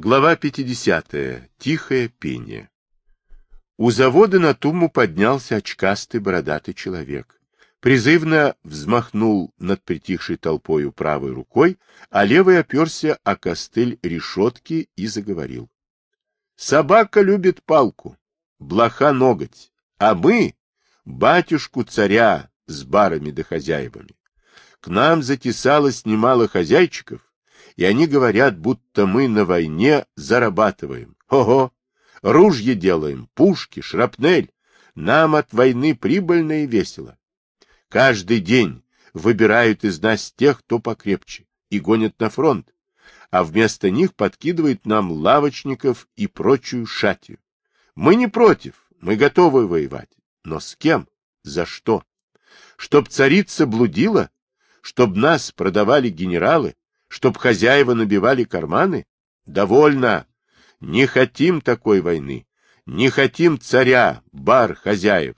Глава 50. Тихое пение. У завода на Туму поднялся очкастый бородатый человек. Призывно взмахнул над притихшей толпою правой рукой, а левой оперся о костыль решетки и заговорил. Собака любит палку, блоха ноготь, а мы — батюшку царя с барами да хозяевами. К нам затесалось немало хозяйчиков, и они говорят, будто мы на войне зарабатываем. Ого! Ружья делаем, пушки, шрапнель. Нам от войны прибыльно и весело. Каждый день выбирают из нас тех, кто покрепче, и гонят на фронт, а вместо них подкидывают нам лавочников и прочую шатью. Мы не против, мы готовы воевать. Но с кем? За что? Чтоб царица блудила? Чтоб нас продавали генералы? Чтоб хозяева набивали карманы? Довольно. Не хотим такой войны. Не хотим царя, бар, хозяев.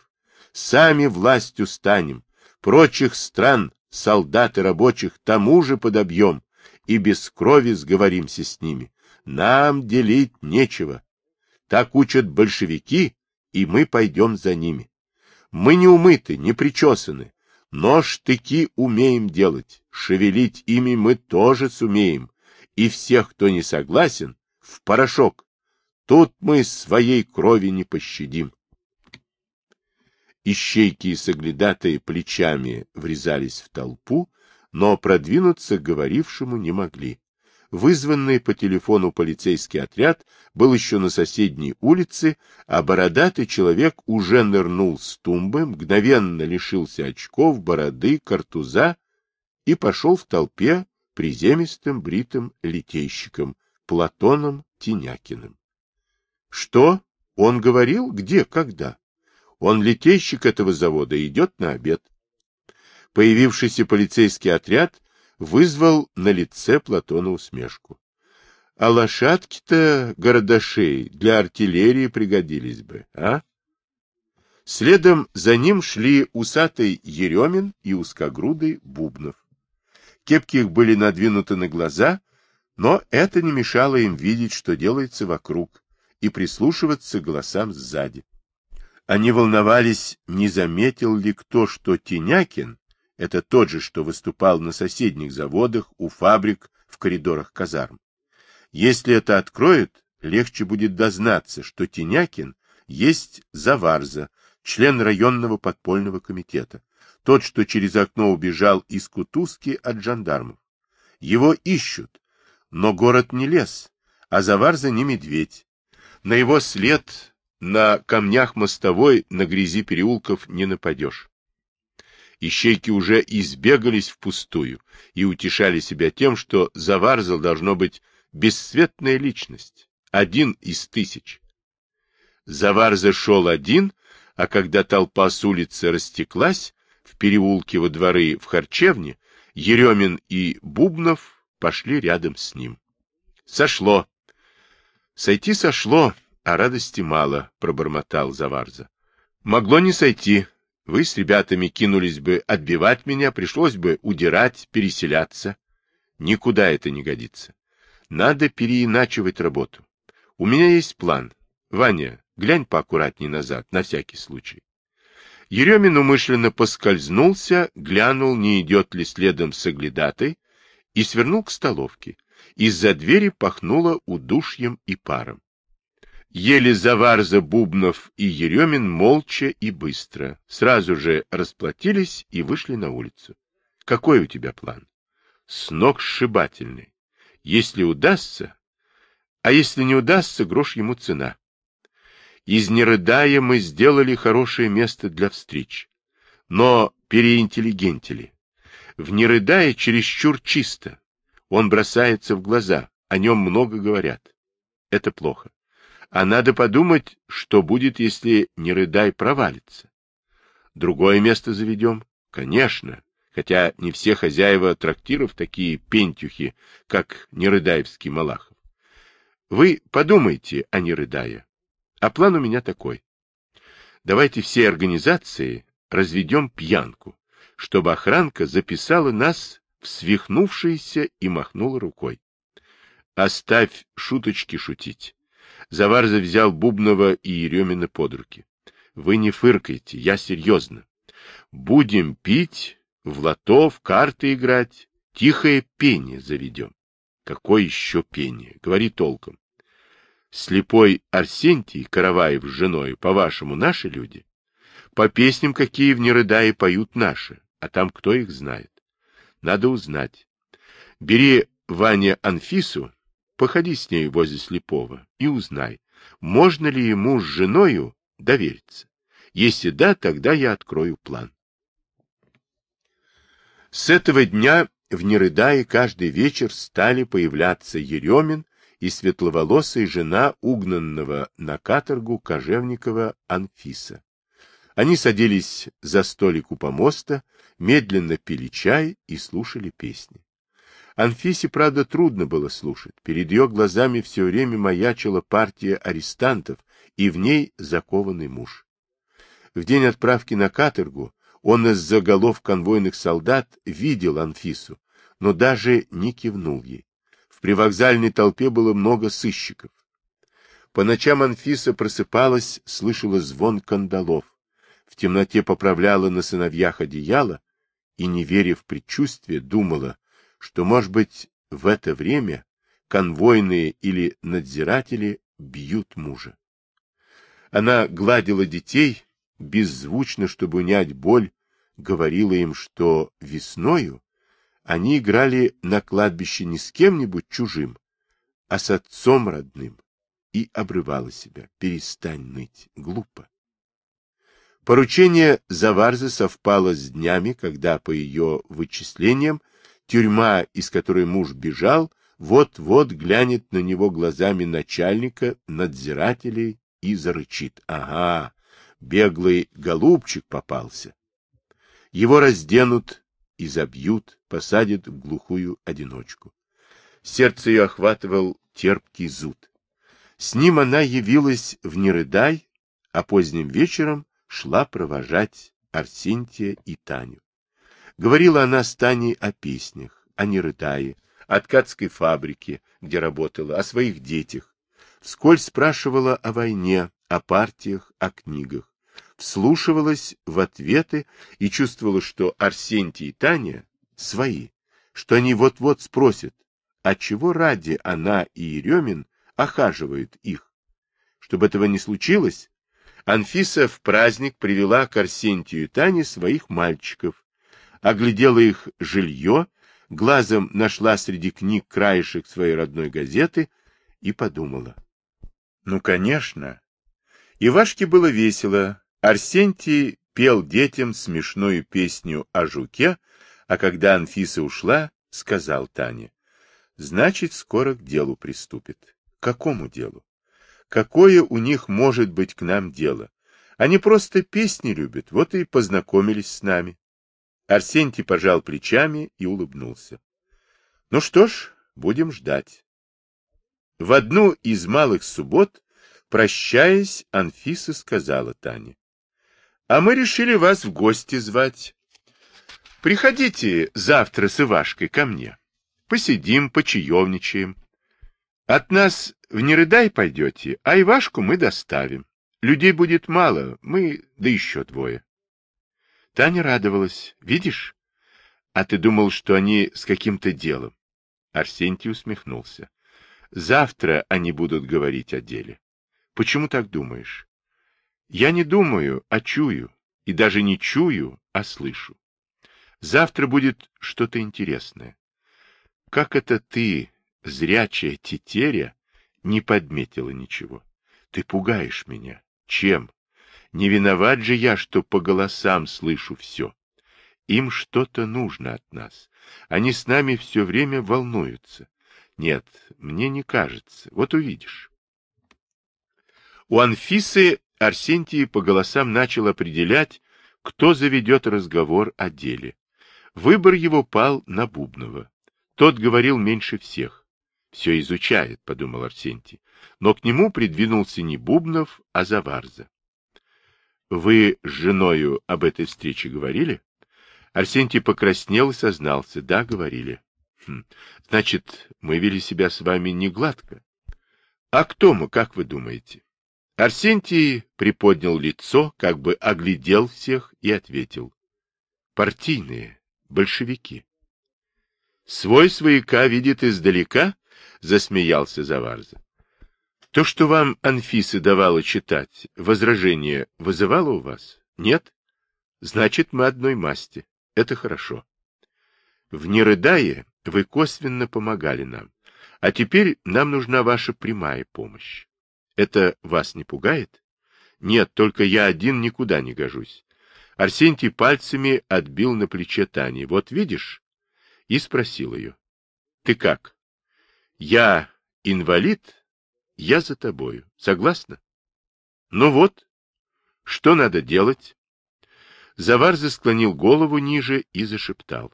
Сами властью станем. Прочих стран, солдат и рабочих тому же подобьем. И без крови сговоримся с ними. Нам делить нечего. Так учат большевики, и мы пойдем за ними. Мы не умыты, не причесаны, но штыки умеем делать, шевелить ими мы тоже сумеем, и всех, кто не согласен, в порошок. Тут мы своей крови не пощадим. Ищейки и соглядатые плечами врезались в толпу, но продвинуться к говорившему не могли. Вызванный по телефону полицейский отряд был еще на соседней улице, а бородатый человек уже нырнул с тумбы, мгновенно лишился очков, бороды, картуза и пошел в толпе приземистым бритым литейщиком Платоном Тинякиным. Что? Он говорил? Где? Когда? Он литейщик этого завода идет на обед. Появившийся полицейский отряд вызвал на лице Платона усмешку. А лошадки-то городошей для артиллерии пригодились бы, а? Следом за ним шли усатый Еремин и узкогрудый Бубнов. Кепки их были надвинуты на глаза, но это не мешало им видеть, что делается вокруг, и прислушиваться к голосам сзади. Они волновались, не заметил ли кто, что Тинякин это тот же, что выступал на соседних заводах, у фабрик, в коридорах казарм. Если это откроют, легче будет дознаться, что Тинякин есть Заварза, член районного подпольного комитета, тот, что через окно убежал из Кутузки от жандармов. Его ищут, но город не лес, а Заварза не медведь. На его след на камнях мостовой на грязи переулков не нападешь. Ищейки уже избегались впустую и утешали себя тем, что Заварзал должно быть бесцветная личность, один из тысяч. Заварза шел один, а когда толпа с улицы растеклась, в переулке во дворы в харчевне, Еремин и Бубнов пошли рядом с ним. Сошло. Сойти сошло, а радости мало, пробормотал Заварза. Могло не сойти, вы с ребятами кинулись бы отбивать меня, пришлось бы удирать, переселяться. Никуда это не годится. Надо переиначивать работу. У меня есть план. Ваня, глянь поаккуратней назад, на всякий случай. Еремин умышленно поскользнулся, глянул, не идет ли следом соглядатой, и свернул к столовке. Из-за двери пахнуло удушьем и паром. Ели Заварза, Бубнов и Еремин молча и быстро. Сразу же расплатились и вышли на улицу. Какой у тебя план? С ног сшибательный. Если удастся, а если не удастся, грош ему цена. Из Нерыдая мы сделали хорошее место для встреч. Но переинтеллигентили. В Нерыдае чересчур чисто. Он бросается в глаза, о нем много говорят. Это плохо. А надо подумать, что будет, если не рыдай провалится. Другое место заведем? Конечно, хотя не все хозяева трактиров такие пентюхи, как Нерыдаевский Малахов. Вы подумайте о Нерыдае. А план у меня такой. Давайте все организации разведем пьянку, чтобы охранка записала нас в свихнувшиеся и махнула рукой. Оставь шуточки шутить. Заварза взял Бубнова и Еремина под руки. Вы не фыркайте, я серьезно. Будем пить, в лото, в карты играть, тихое пение заведем. Какое еще пение? Говори толком. Слепой Арсентий Караваев с женой, по-вашему, наши люди? По песням, какие в Нерыдае поют наши, а там кто их знает? Надо узнать. Бери, Ваня, Анфису, походи с ней возле слепого и узнай, можно ли ему с женою довериться. Если да, тогда я открою план. С этого дня в Нерыдае каждый вечер стали появляться Еремин и светловолосая жена угнанного на каторгу Кожевникова Анфиса. Они садились за столик у помоста, медленно пили чай и слушали песни. Анфисе, правда, трудно было слушать. Перед ее глазами все время маячила партия арестантов, и в ней закованный муж. В день отправки на каторгу он из-за голов конвойных солдат видел Анфису, но даже не кивнул ей. В привокзальной толпе было много сыщиков. По ночам Анфиса просыпалась, слышала звон кандалов. В темноте поправляла на сыновьях одеяло и, не веря в предчувствие, думала, что, может быть, в это время конвойные или надзиратели бьют мужа. Она гладила детей, беззвучно, чтобы унять боль, говорила им, что весною они играли на кладбище не с кем-нибудь чужим, а с отцом родным, и обрывала себя. Перестань ныть, глупо. Поручение Заварзы совпало с днями, когда, по ее вычислениям, тюрьма, из которой муж бежал, вот-вот глянет на него глазами начальника, надзирателей и зарычит. Ага, беглый голубчик попался. Его разденут и забьют, посадят в глухую одиночку. Сердце ее охватывал терпкий зуд. С ним она явилась в Нерыдай, а поздним вечером шла провожать Арсентия и Таню. Говорила она с Таней о песнях, о Нерыдае, о ткацкой фабрике, где работала, о своих детях. Вскользь спрашивала о войне, о партиях, о книгах вслушивалась в ответы и чувствовала, что Арсентий и Таня свои, что они вот-вот спросят, а чего ради она и Еремин охаживают их. Чтобы этого не случилось, Анфиса в праздник привела к Арсентию и Тане своих мальчиков, оглядела их жилье, глазом нашла среди книг краешек своей родной газеты и подумала. Ну, конечно. Ивашке было весело, Арсентий пел детям смешную песню о жуке, а когда Анфиса ушла, сказал Тане, значит, скоро к делу приступит. К какому делу? Какое у них может быть к нам дело? Они просто песни любят, вот и познакомились с нами. Арсентий пожал плечами и улыбнулся. Ну что ж, будем ждать. В одну из малых суббот, прощаясь, Анфиса сказала Тане. А мы решили вас в гости звать. Приходите завтра с Ивашкой ко мне. Посидим, почаевничаем. От нас в Нерыдай пойдете, а Ивашку мы доставим. Людей будет мало, мы, да еще двое. Таня радовалась. Видишь? А ты думал, что они с каким-то делом. Арсентий усмехнулся. Завтра они будут говорить о деле. Почему так думаешь? Я не думаю, а чую. И даже не чую, а слышу. Завтра будет что-то интересное. Как это ты, зрячая тетеря, не подметила ничего? Ты пугаешь меня. Чем? Не виноват же я, что по голосам слышу все. Им что-то нужно от нас. Они с нами все время волнуются. Нет, мне не кажется. Вот увидишь. У Анфисы Арсентий по голосам начал определять, кто заведет разговор о деле. Выбор его пал на Бубнова. Тот говорил меньше всех. «Все изучает», — подумал Арсентий. Но к нему придвинулся не Бубнов, а Заварза. «Вы с женою об этой встрече говорили?» Арсентий покраснел и сознался. «Да, говорили». Хм, значит, мы вели себя с вами не гладко. А кто мы, как вы думаете? Арсентий приподнял лицо, как бы оглядел всех и ответил. Партийные, большевики. Свой свояка видит издалека? Засмеялся Заварза. То, что вам Анфиса давала читать, возражение вызывало у вас? Нет? Значит, мы одной масти. Это хорошо. В Нерыдае вы косвенно помогали нам, а теперь нам нужна ваша прямая помощь. Это вас не пугает? Нет, только я один никуда не гожусь. Арсентий пальцами отбил на плече Тани. Вот видишь? И спросил ее. Ты как? Я инвалид, я за тобою. Согласна? Ну вот. Что надо делать? Заварза склонил голову ниже и зашептал.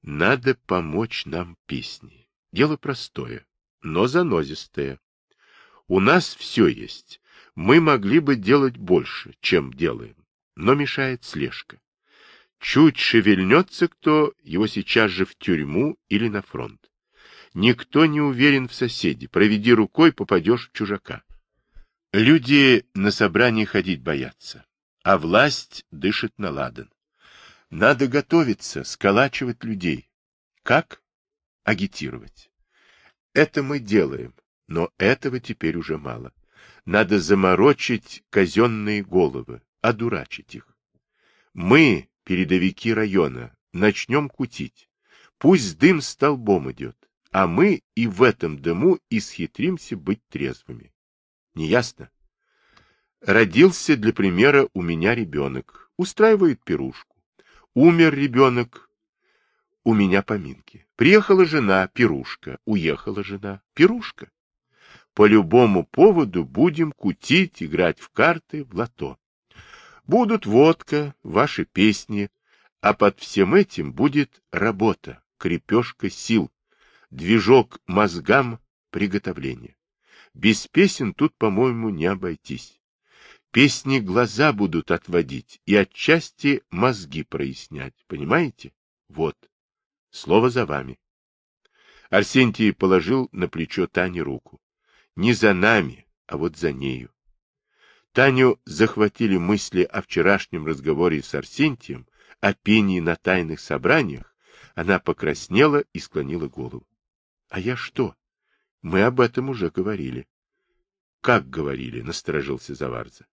Надо помочь нам песней. Дело простое, но занозистое. У нас все есть. Мы могли бы делать больше, чем делаем, но мешает слежка. Чуть шевельнется кто, его сейчас же в тюрьму или на фронт. Никто не уверен в соседе. Проведи рукой, попадешь в чужака. Люди на собрание ходить боятся, а власть дышит на ладан. Надо готовиться, сколачивать людей. Как? Агитировать. Это мы делаем, но этого теперь уже мало. Надо заморочить казенные головы, одурачить их. Мы, передовики района, начнем кутить. Пусть дым столбом идет, а мы и в этом дыму исхитримся быть трезвыми. Неясно? Родился, для примера, у меня ребенок, устраивает пирушку. Умер ребенок, у меня поминки. Приехала жена, пирушка, уехала жена, пирушка. По любому поводу будем кутить, играть в карты, в лото. Будут водка, ваши песни, а под всем этим будет работа, крепежка сил, движок мозгам приготовления. Без песен тут, по-моему, не обойтись. Песни глаза будут отводить и отчасти мозги прояснять. Понимаете? Вот. Слово за вами. Арсентий положил на плечо Тане руку. Не за нами, а вот за нею. Таню захватили мысли о вчерашнем разговоре с Арсентием, о пении на тайных собраниях. Она покраснела и склонила голову. — А я что? Мы об этом уже говорили. — Как говорили? — насторожился Заварза.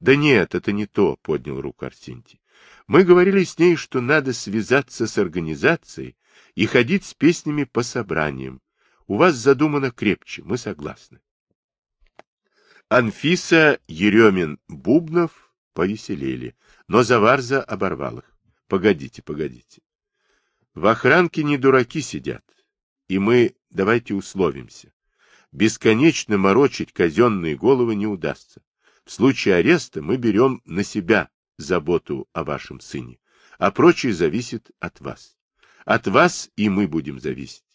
Да нет, это не то, поднял руку Арсентий. Мы говорили с ней, что надо связаться с организацией и ходить с песнями по собраниям. У вас задумано крепче, мы согласны. Анфиса, Еремин, Бубнов повеселели, но Заварза оборвал их. Погодите, погодите. В охранке не дураки сидят, и мы давайте условимся. Бесконечно морочить казенные головы не удастся. В случае ареста мы берем на себя заботу о вашем сыне, а прочее зависит от вас. От вас и мы будем зависеть.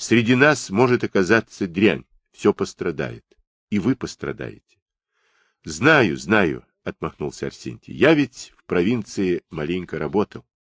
Среди нас может оказаться дрянь, все пострадает, и вы пострадаете. — Знаю, знаю, — отмахнулся Арсентий. — Я ведь в провинции маленько работал.